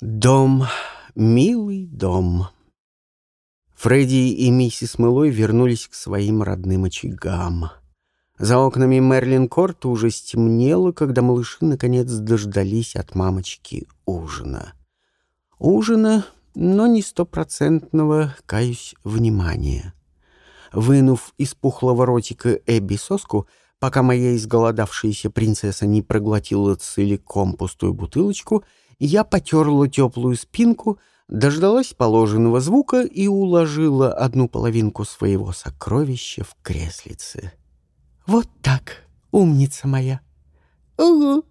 Дом, милый дом. Фредди и миссис Мэлой вернулись к своим родным очагам. За окнами Мерлин Корт уже стемнело, когда малыши наконец дождались от мамочки ужина. Ужина, но не стопроцентного, каюсь, внимания. Вынув из пухлого ротика Эбби соску, пока моя изголодавшаяся принцесса не проглотила целиком пустую бутылочку — я потерла теплую спинку, дождалась положенного звука и уложила одну половинку своего сокровища в креслице. «Вот так, умница моя!» «Угу!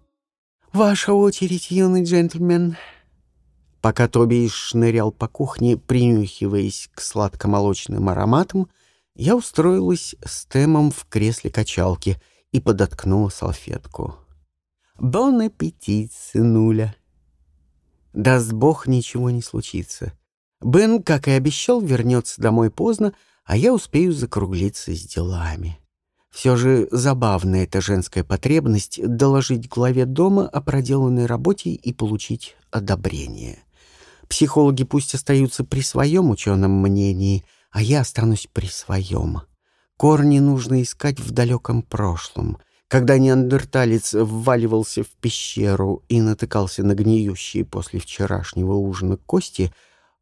Ваша очередь, юный джентльмен!» Пока Тоби шнырял по кухне, принюхиваясь к сладкомолочным ароматам, я устроилась с Темом в кресле качалки и подоткнула салфетку. «Бон аппетит, сынуля!» Даст бог, ничего не случится. Бен, как и обещал, вернется домой поздно, а я успею закруглиться с делами. Все же забавная эта женская потребность доложить главе дома о проделанной работе и получить одобрение. Психологи пусть остаются при своем ученом мнении, а я останусь при своем. Корни нужно искать в далеком прошлом — когда неандерталец вваливался в пещеру и натыкался на гниющие после вчерашнего ужина кости,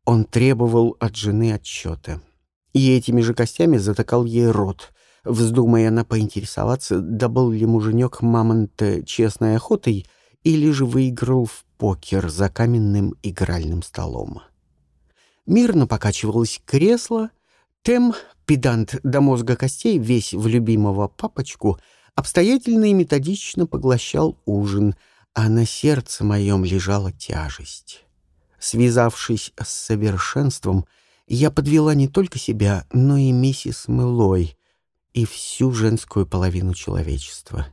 он требовал от жены отчета. И этими же костями затыкал ей рот, вздумая она поинтересоваться, добыл ли муженек мамонта честной охотой или же выиграл в покер за каменным игральным столом. Мирно покачивалось кресло, Тем, педант до мозга костей, весь в любимого папочку — обстоятельно и методично поглощал ужин, а на сердце моем лежала тяжесть. Связавшись с совершенством, я подвела не только себя, но и миссис Мэлой и всю женскую половину человечества.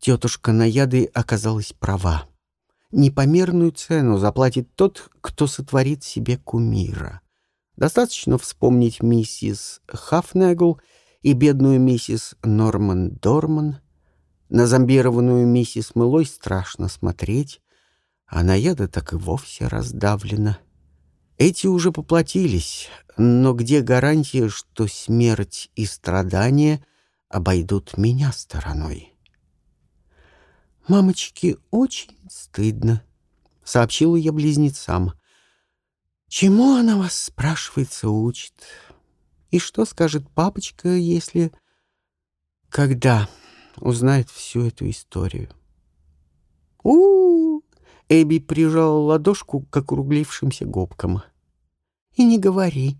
Тетушка Наяды оказалась права. Непомерную цену заплатит тот, кто сотворит себе кумира. Достаточно вспомнить миссис Хафнегл — и бедную миссис Норман Дорман. На зомбированную миссис Мылой страшно смотреть, а на яда так и вовсе раздавлена. Эти уже поплатились, но где гарантия, что смерть и страдания обойдут меня стороной? «Мамочке очень стыдно», — сообщила я близнецам. «Чему она вас, спрашивается, учит?» И что скажет папочка, если... Когда узнает всю эту историю? у у, -у Эбби прижала ладошку к округлившимся губкам. «И не говори».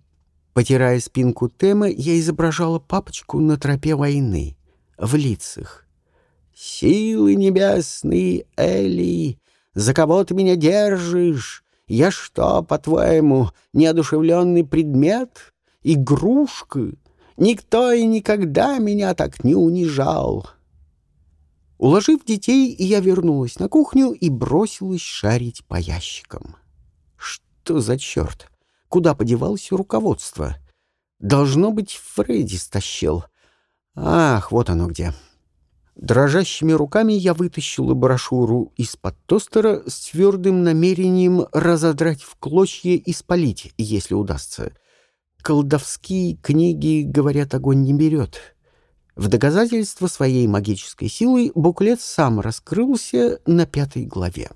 Потирая спинку Тема, я изображала папочку на тропе войны, в лицах. «Силы небесные, Эли, за кого ты меня держишь? Я что, по-твоему, неодушевленный предмет? Игрушка. Никто и никогда меня так не унижал. Уложив детей, я вернулась на кухню и бросилась шарить по ящикам. Что за черт? Куда подевалось руководство? Должно быть, Фредди стащил. Ах, вот оно где. Дрожащими руками я вытащила брошюру из-под тостера с твердым намерением разодрать в клочья и спалить, если удастся — колдовские книги, говорят, огонь не берет. В доказательство своей магической силы буклет сам раскрылся на пятой главе.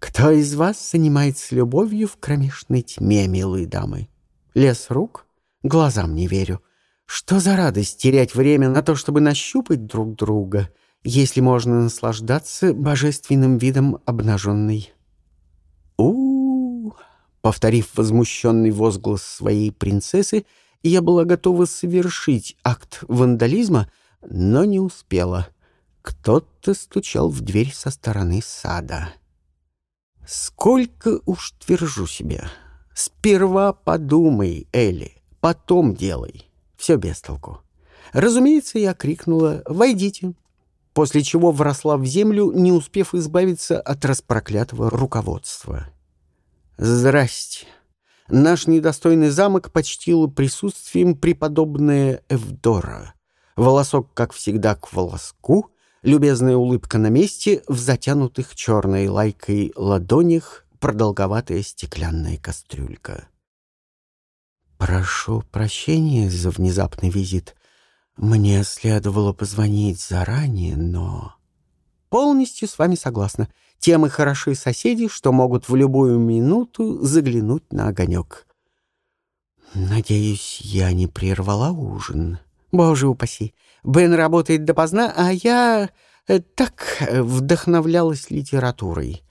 «Кто из вас занимается любовью в кромешной тьме, милые дамы? Лес рук? Глазам не верю. Что за радость терять время на то, чтобы нащупать друг друга, если можно наслаждаться божественным видом обнаженной? у Повторив возмущенный возглас своей принцессы, я была готова совершить акт вандализма, но не успела. Кто-то стучал в дверь со стороны сада. Сколько уж твержу себе. Сперва подумай, Элли, потом делай. Все без толку. Разумеется, я крикнула «Войдите!», после чего вросла в землю, не успев избавиться от распроклятого руководства. Здрасте. Наш недостойный замок почтил присутствием преподобная Эвдора. Волосок, как всегда, к волоску, любезная улыбка на месте, в затянутых черной лайкой ладонях продолговатая стеклянная кастрюлька. «Прошу прощения за внезапный визит. Мне следовало позвонить заранее, но...» «Полностью с вами согласна. Тем и хороши соседи, что могут в любую минуту заглянуть на огонек». «Надеюсь, я не прервала ужин?» «Боже упаси! Бен работает допоздна, а я э, так э, вдохновлялась литературой».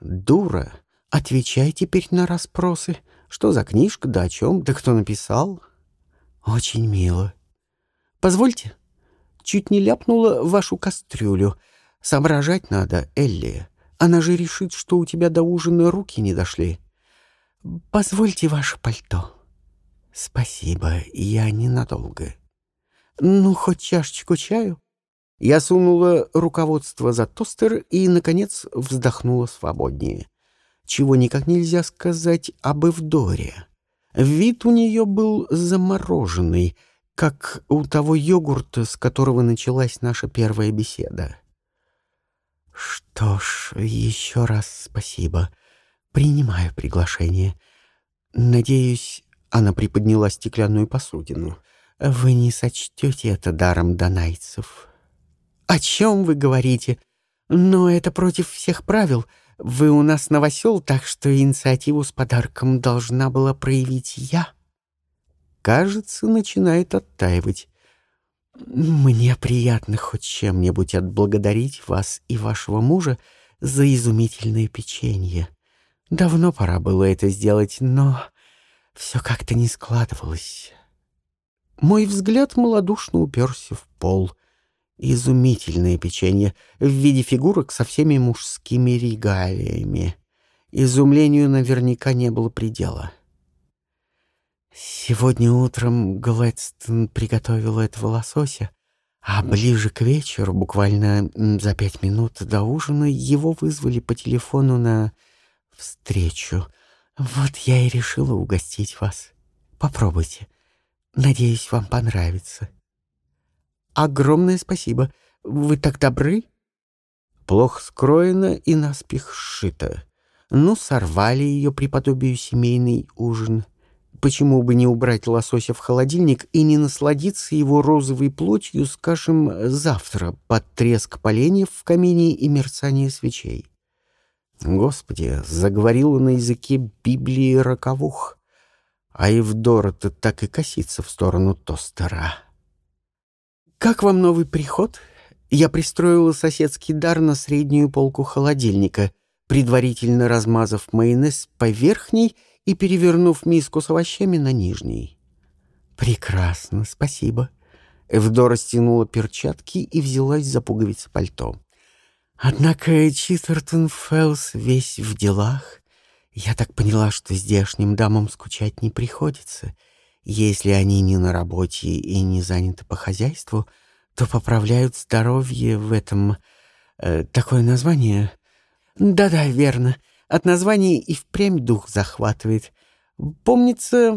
«Дура, отвечай теперь на расспросы. Что за книжка, да о чем, да кто написал?» «Очень мило». «Позвольте». Чуть не ляпнула вашу кастрюлю. Соображать надо, Элли. Она же решит, что у тебя до ужина руки не дошли. Позвольте ваше пальто. Спасибо, я ненадолго. Ну, хоть чашечку чаю. Я сунула руководство за тостер и, наконец, вздохнула свободнее. Чего никак нельзя сказать об Эвдоре. Вид у нее был замороженный, как у того йогурта, с которого началась наша первая беседа. Что ж, еще раз спасибо. Принимаю приглашение. Надеюсь, она приподняла стеклянную посудину. Вы не сочтете это даром донайцев. О чем вы говорите? Но это против всех правил. Вы у нас новосел, так что инициативу с подарком должна была проявить я. Кажется, начинает оттаивать. Мне приятно хоть чем-нибудь отблагодарить вас и вашего мужа за изумительное печенье. Давно пора было это сделать, но все как-то не складывалось. Мой взгляд малодушно уперся в пол. Изумительное печенье в виде фигурок со всеми мужскими регалиями. Изумлению наверняка не было предела. Сегодня утром Глэдстон приготовил этого лосося, а ближе к вечеру, буквально за пять минут до ужина, его вызвали по телефону на встречу. Вот я и решила угостить вас. Попробуйте. Надеюсь, вам понравится. Огромное спасибо. Вы так добры. Плохо скроено и наспех сшито. Ну, сорвали ее преподобию семейный ужин — Почему бы не убрать лосося в холодильник и не насладиться его розовой плотью, скажем, завтра, под треск поленьев в камине и мерцание свечей? Господи, заговорила на языке Библии роковух, а Евдора-то так и косится в сторону тостера. «Как вам новый приход?» Я пристроила соседский дар на среднюю полку холодильника, предварительно размазав майонез по верхней и перевернув миску с овощами на нижней. «Прекрасно, спасибо». Эвдора стянула перчатки и взялась за пуговицы пальто. «Однако Читтертон Фэлс весь в делах. Я так поняла, что здешним дамам скучать не приходится. Если они не на работе и не заняты по хозяйству, то поправляют здоровье в этом... Э, такое название... Да-да, верно. От названия и впрямь дух захватывает. Помнится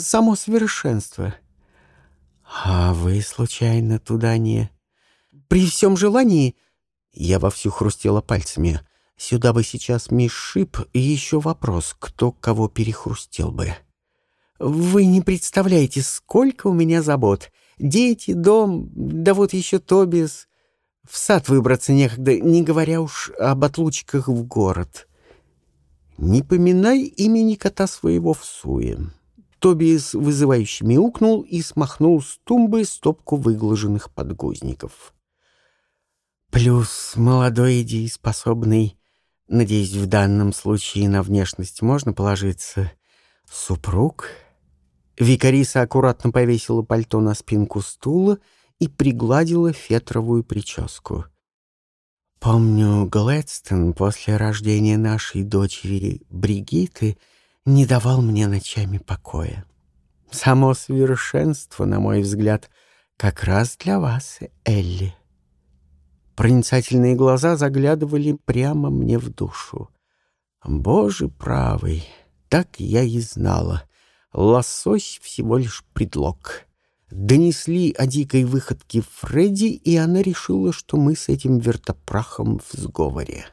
само совершенство. А вы, случайно, туда не... При всем желании... Я вовсю хрустела пальцами. Сюда бы сейчас Миш шип, и еще вопрос, кто кого перехрустел бы. Вы не представляете, сколько у меня забот. Дети, дом, да вот еще Тобис. В сад выбраться некогда, не говоря уж об отлучках в город. «Не поминай имени кота своего в суе». Тобиас вызывающе мяукнул и смахнул с тумбы стопку выглаженных подгузников. «Плюс молодой и дееспособный, надеюсь, в данном случае на внешность можно положиться, супруг». Викариса аккуратно повесила пальто на спинку стула и пригладила фетровую прическу — Помню, Глэдстон после рождения нашей дочери Бригиты не давал мне ночами покоя. Само совершенство, на мой взгляд, как раз для вас, Элли. Проницательные глаза заглядывали прямо мне в душу. Боже правый, так я и знала. Лосось всего лишь предлог. Донесли о дикой выходке Фредди, и она решила, что мы с этим вертопрахом в сговоре.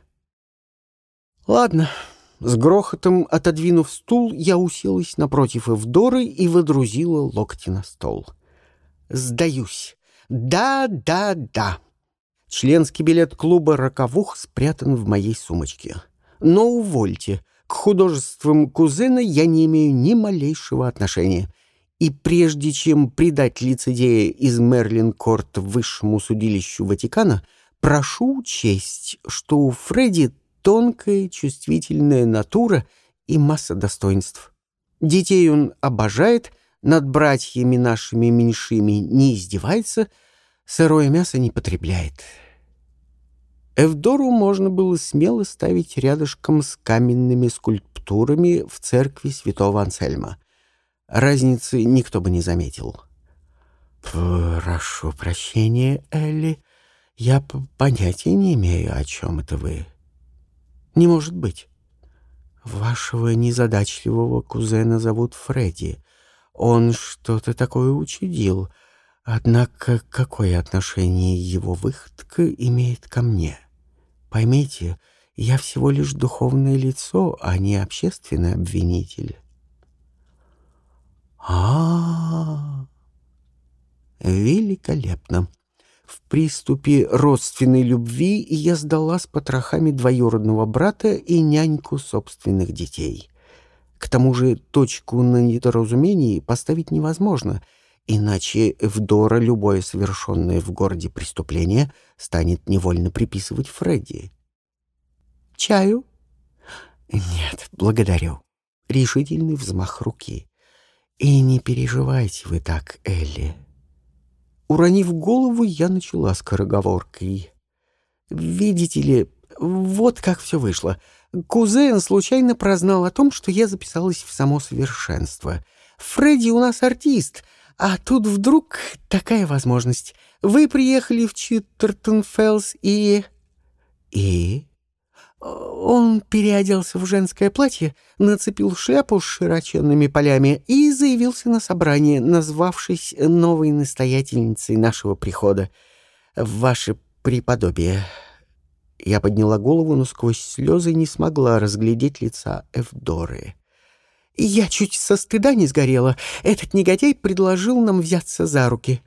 «Ладно, С грохотом отодвинув стул, я уселась напротив Эвдоры и водрузила локти на стол. «Сдаюсь. Да, да, да». Членский билет клуба «Роковух» спрятан в моей сумочке. Но увольте, к художествам кузена я не имею ни малейшего отношения. И прежде чем придать лицедея из Мерлин-Корт высшему судилищу Ватикана, прошу учесть, что у Фредди тонкая, чувствительная натура и масса достоинств. Детей он обожает, над братьями нашими меньшими не издевается, сырое мясо не потребляет. Эвдору можно было смело ставить рядышком с каменными скульптурами в церкви святого Ансельма. Разницы никто бы не заметил. «Прошу прощения, Элли, я понятия не имею, о чем это вы». «Не может быть. Вашего незадачливого кузена зовут Фредди. Он что-то такое учудил. Однако какое отношение его выходка имеет ко мне?» Поймите, я всего лишь духовное лицо, а не общественный обвинитель. А, -а, -а. великолепно. В приступе родственной любви я сдала с потрохами двоюродного брата и няньку собственных детей. К тому же точку на недоразумении поставить невозможно — Иначе Эвдора любое совершенное в городе преступление станет невольно приписывать Фредди. «Чаю?» «Нет, благодарю». Решительный взмах руки. «И не переживайте вы так, Элли». Уронив голову, я начала скороговоркой. «Видите ли, вот как все вышло. Кузен случайно прознал о том, что я записалась в само совершенство. Фредди у нас артист — а тут вдруг такая возможность. Вы приехали в Читтертон-Феллс и... И... Он переоделся в женское платье, нацепил шляпу с широченными полями и заявился на собрание, назвавшись новой настоятельницей нашего прихода. Ваше преподобие. Я подняла голову, но сквозь слезы не смогла разглядеть лица Эвдоры. Я чуть со стыда не сгорела. Этот негодяй предложил нам взяться за руки.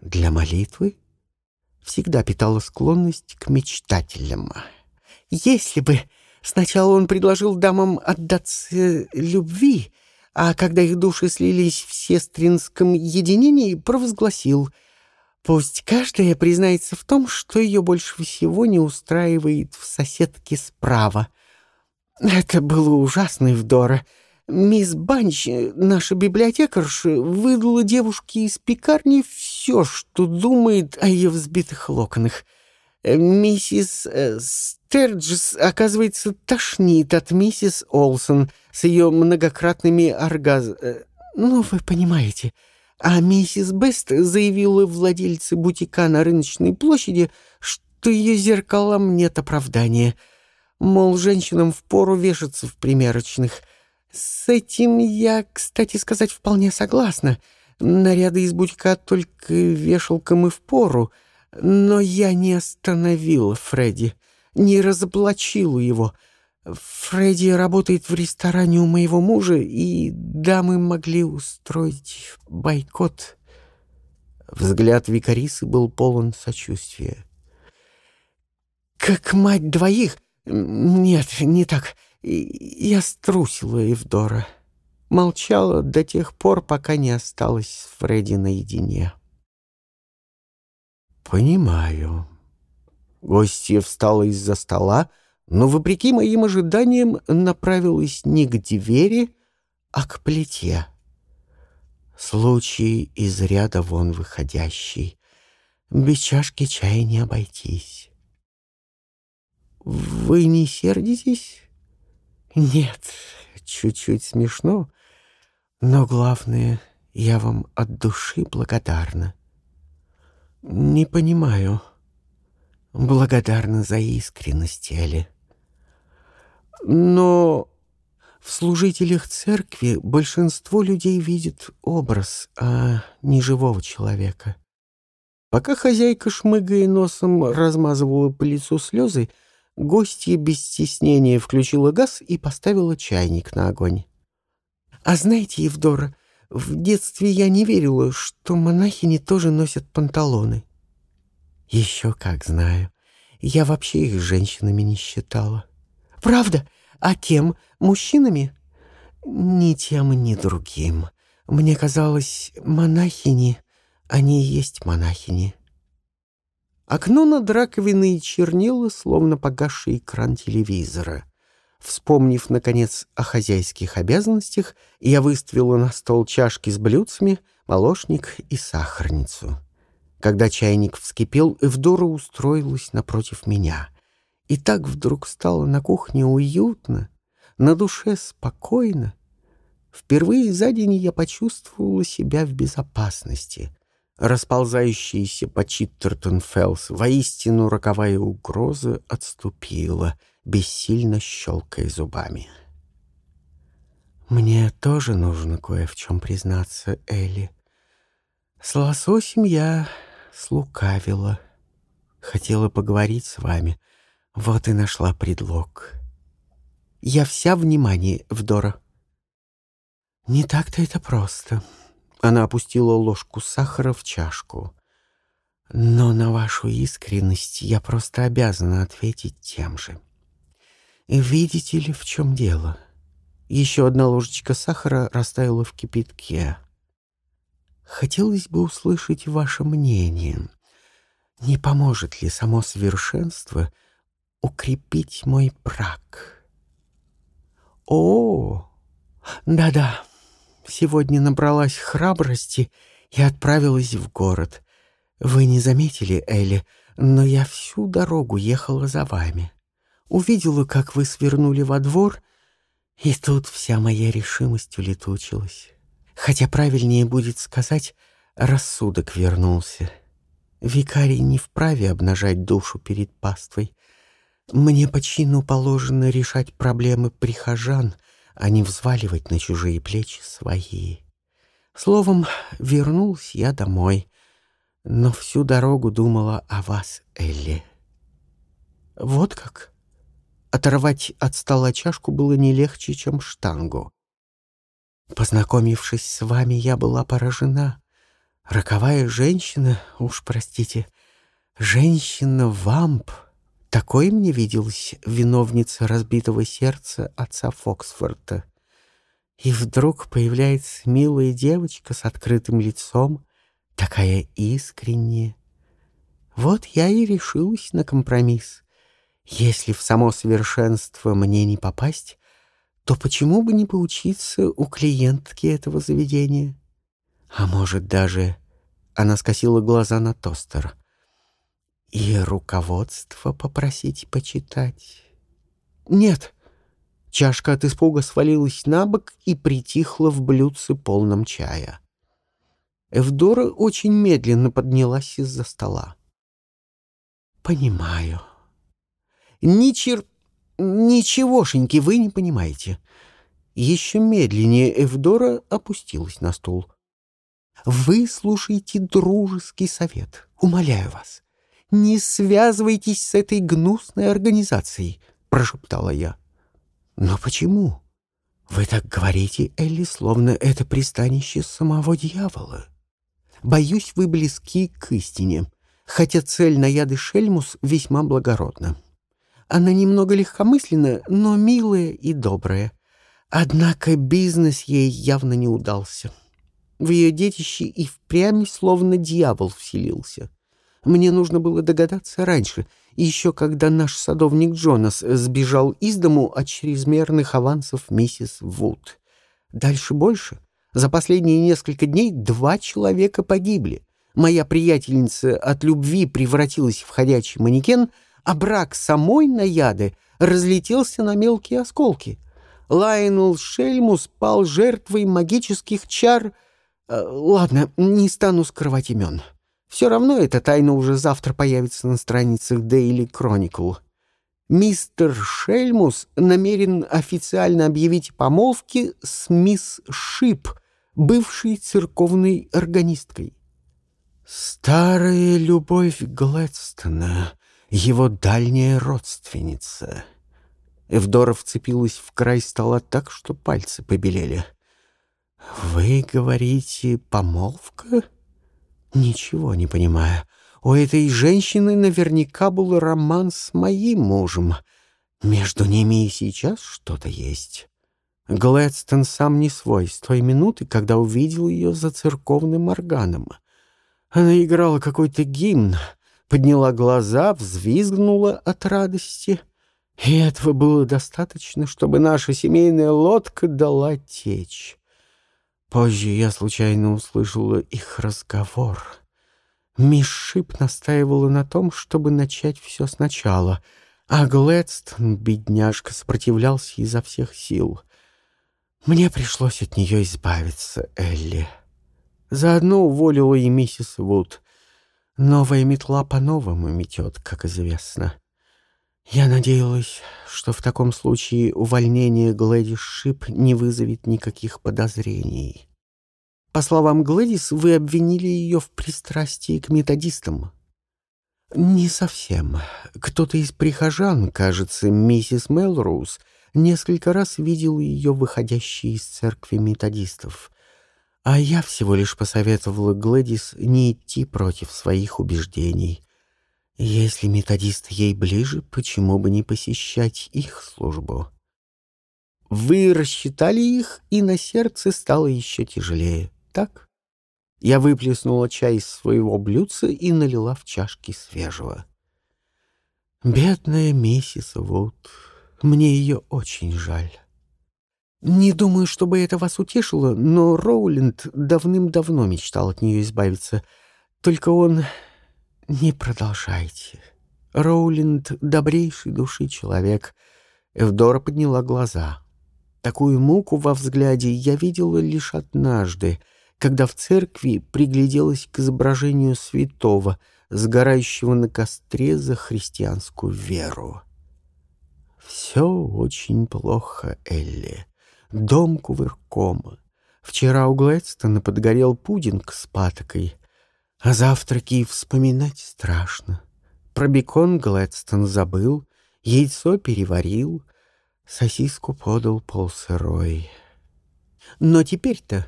Для молитвы всегда питала склонность к мечтателям. Если бы сначала он предложил дамам отдаться любви, а когда их души слились в сестринском единении, провозгласил «Пусть каждая признается в том, что ее больше всего не устраивает в соседке справа». Это было ужасно, Евдора. Мисс Банч, наша библиотекарша, выдала девушке из пекарни все, что думает о ее взбитых локонах. Миссис э, Стерджес, оказывается, тошнит от миссис Олсон с ее многократными оргаз... Э, ну, вы понимаете. А миссис Бест заявила владельце бутика на рыночной площади, что ее зеркалам нет оправдания. Мол, женщинам впору вешаться в примерочных — с этим я, кстати сказать, вполне согласна. Наряды из бутика только вешалком и впору. Но я не остановила Фредди, не разоблачила его. Фредди работает в ресторане у моего мужа, и дамы могли устроить бойкот. Взгляд Викарисы был полон сочувствия. «Как мать двоих? Нет, не так. Я струсила Евдора. Молчала до тех пор, пока не осталась с Фредди наедине. «Понимаю». Гостья встала из-за стола, но, вопреки моим ожиданиям, направилась не к двери, а к плите. Случай из ряда вон выходящий. Без чашки чая не обойтись. «Вы не сердитесь?» Нет, чуть-чуть смешно, но главное, я вам от души благодарна. Не понимаю. Благодарна за искренность, Элли. Но в служителях церкви большинство людей видит образ, а не живого человека. Пока хозяйка, шмыгая носом, размазывала по лицу слезы, гостья без стеснения включила газ и поставила чайник на огонь. «А знаете, Евдора, в детстве я не верила, что монахини тоже носят панталоны». «Еще как знаю. Я вообще их женщинами не считала». «Правда? А кем? Мужчинами?» «Ни тем, ни другим. Мне казалось, монахини, они и есть монахини». Окно над раковиной чернило, словно погасший экран телевизора. Вспомнив, наконец, о хозяйских обязанностях, я выставила на стол чашки с блюдцами, молочник и сахарницу. Когда чайник вскипел, Эвдора устроилась напротив меня. И так вдруг стало на кухне уютно, на душе спокойно. Впервые за день я почувствовала себя в безопасности. Расползающаяся по Читтертон-Феллс воистину роковая угроза отступила, бессильно щелкая зубами. «Мне тоже нужно кое в чем признаться, Элли. С лососем я слукавила. Хотела поговорить с вами, вот и нашла предлог. Я вся внимание, Вдора». «Не так-то это просто», она опустила ложку сахара в чашку. «Но на вашу искренность я просто обязана ответить тем же. Видите ли, в чем дело? Еще одна ложечка сахара растаяла в кипятке. Хотелось бы услышать ваше мнение. Не поможет ли само совершенство укрепить мой брак?» «О, да-да». Сегодня набралась храбрости и отправилась в город. Вы не заметили, Элли, но я всю дорогу ехала за вами. Увидела, как вы свернули во двор, и тут вся моя решимость улетучилась. Хотя правильнее будет сказать, рассудок вернулся. Викарий не вправе обнажать душу перед паствой. Мне по чину положено решать проблемы прихожан — а не взваливать на чужие плечи свои. Словом, вернулся я домой, но всю дорогу думала о вас, Элли. Вот как? Оторвать от стола чашку было не легче, чем штангу. Познакомившись с вами, я была поражена. Роковая женщина, уж простите, женщина-вамп — такой мне виделась виновница разбитого сердца отца Фоксфорта. И вдруг появляется милая девочка с открытым лицом, такая искренняя. Вот я и решилась на компромисс. Если в само совершенство мне не попасть, то почему бы не поучиться у клиентки этого заведения? А может, даже... Она скосила глаза на тостер и руководство попросить почитать. Нет. Чашка от испуга свалилась на бок и притихла в блюдце полном чая. Эвдора очень медленно поднялась из-за стола. «Понимаю. Ничер... Ничегошеньки вы не понимаете». Еще медленнее Эвдора опустилась на стул. «Вы слушайте дружеский совет. Умоляю вас не связывайтесь с этой гнусной организацией», — прошептала я. «Но почему? Вы так говорите, Элли, словно это пристанище самого дьявола. Боюсь, вы близки к истине, хотя цель наяды Шельмус весьма благородна. Она немного легкомысленна, но милая и добрая. Однако бизнес ей явно не удался. В ее детище и впрямь словно дьявол вселился. Мне нужно было догадаться раньше, еще когда наш садовник Джонас сбежал из дому от чрезмерных авансов миссис Вуд. Дальше больше. За последние несколько дней два человека погибли. Моя приятельница от любви превратилась в ходячий манекен, а брак самой наяды разлетелся на мелкие осколки. Лайнул Шельму спал жертвой магических чар... Э, ладно, не стану скрывать имен. Все равно эта тайна уже завтра появится на страницах Daily Chronicle. Мистер Шельмус намерен официально объявить помолвки с мисс Шип, бывшей церковной органисткой. Старая любовь Глэдстона, его дальняя родственница. Эвдора вцепилась в край стола так, что пальцы побелели. «Вы говорите, помолвка?» «Ничего не понимаю. У этой женщины наверняка был роман с моим мужем. Между ними и сейчас что-то есть». Глэдстон сам не свой с той минуты, когда увидел ее за церковным органом. Она играла какой-то гимн, подняла глаза, взвизгнула от радости. И этого было достаточно, чтобы наша семейная лодка дала течь. Позже я случайно услышала их разговор. Мисс Шип настаивала на том, чтобы начать все сначала, а Глэдстон, бедняжка, сопротивлялся изо всех сил. Мне пришлось от нее избавиться, Элли. Заодно уволила и миссис Вуд. Новая метла по-новому метет, как известно. Я надеялась, что в таком случае увольнение Глэдис Шип не вызовет никаких подозрений. По словам Глэдис, вы обвинили ее в пристрастии к методистам. Не совсем. Кто-то из прихожан, кажется, миссис Мелроуз, несколько раз видел ее выходящей из церкви методистов. А я всего лишь посоветовала Глэдис не идти против своих убеждений — если методист ей ближе, почему бы не посещать их службу? Вы рассчитали их, и на сердце стало еще тяжелее, так? Я выплеснула чай из своего блюдца и налила в чашки свежего. Бедная миссис Вуд, мне ее очень жаль. Не думаю, чтобы это вас утешило, но Роуленд давным-давно мечтал от нее избавиться. Только он «Не продолжайте. Роулинд — добрейший души человек». Эвдора подняла глаза. Такую муку во взгляде я видела лишь однажды, когда в церкви пригляделась к изображению святого, сгорающего на костре за христианскую веру. «Все очень плохо, Элли. Дом кувырком. Вчера у Глэдстона подгорел пудинг с патокой. О завтраке и вспоминать страшно. Про бекон Глэдстон забыл, яйцо переварил, сосиску подал полсырой. Но теперь-то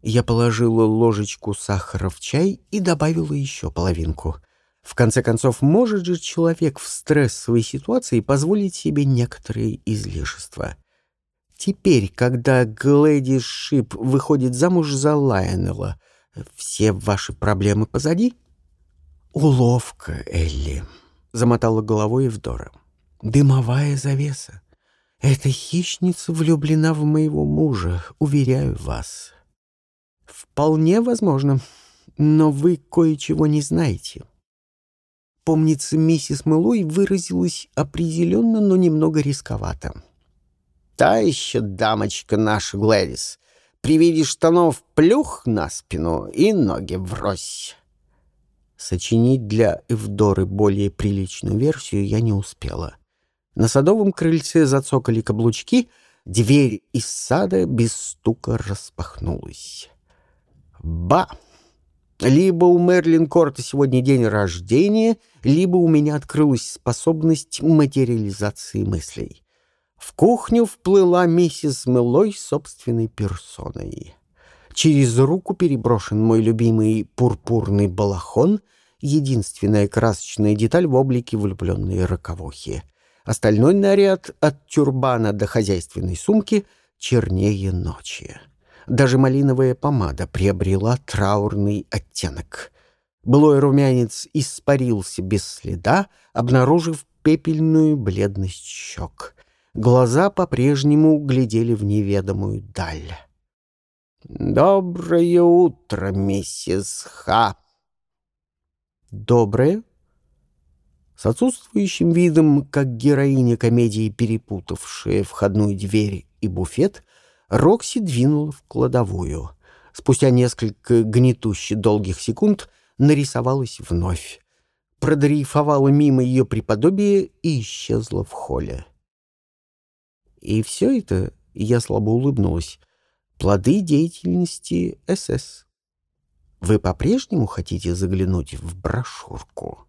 я положила ложечку сахара в чай и добавила еще половинку. В конце концов, может же человек в стрессовой ситуации позволить себе некоторые излишества. Теперь, когда Глэди Шип выходит замуж за Лайонелла, все ваши проблемы позади? Уловка, Элли, замотала головой Евдора. Дымовая завеса. Эта хищница влюблена в моего мужа, уверяю вас. Вполне возможно, но вы кое-чего не знаете. Помнится, миссис Мэлой выразилась определенно, но немного рисковато. «Та еще дамочка наша Глэдис. При виде штанов плюх на спину и ноги врозь. Сочинить для Эвдоры более приличную версию я не успела. На садовом крыльце зацокали каблучки, дверь из сада без стука распахнулась. Ба! Либо у Мерлин Корта сегодня день рождения, либо у меня открылась способность материализации мыслей. В кухню вплыла миссис Мэлой собственной персоной. Через руку переброшен мой любимый пурпурный балахон, единственная красочная деталь в облике влюбленной роковухи. Остальной наряд от тюрбана до хозяйственной сумки чернее ночи. Даже малиновая помада приобрела траурный оттенок. Былой румянец испарился без следа, обнаружив пепельную бледность щек. Глаза по-прежнему глядели в неведомую даль. «Доброе утро, миссис Ха!» «Доброе?» С отсутствующим видом, как героиня комедии, перепутавшая входную дверь и буфет, Рокси двинула в кладовую. Спустя несколько гнетуще долгих секунд нарисовалась вновь. Продрейфовала мимо ее преподобия и исчезла в холле. И все это, я слабо улыбнулась, плоды деятельности СС. Вы по-прежнему хотите заглянуть в брошюрку?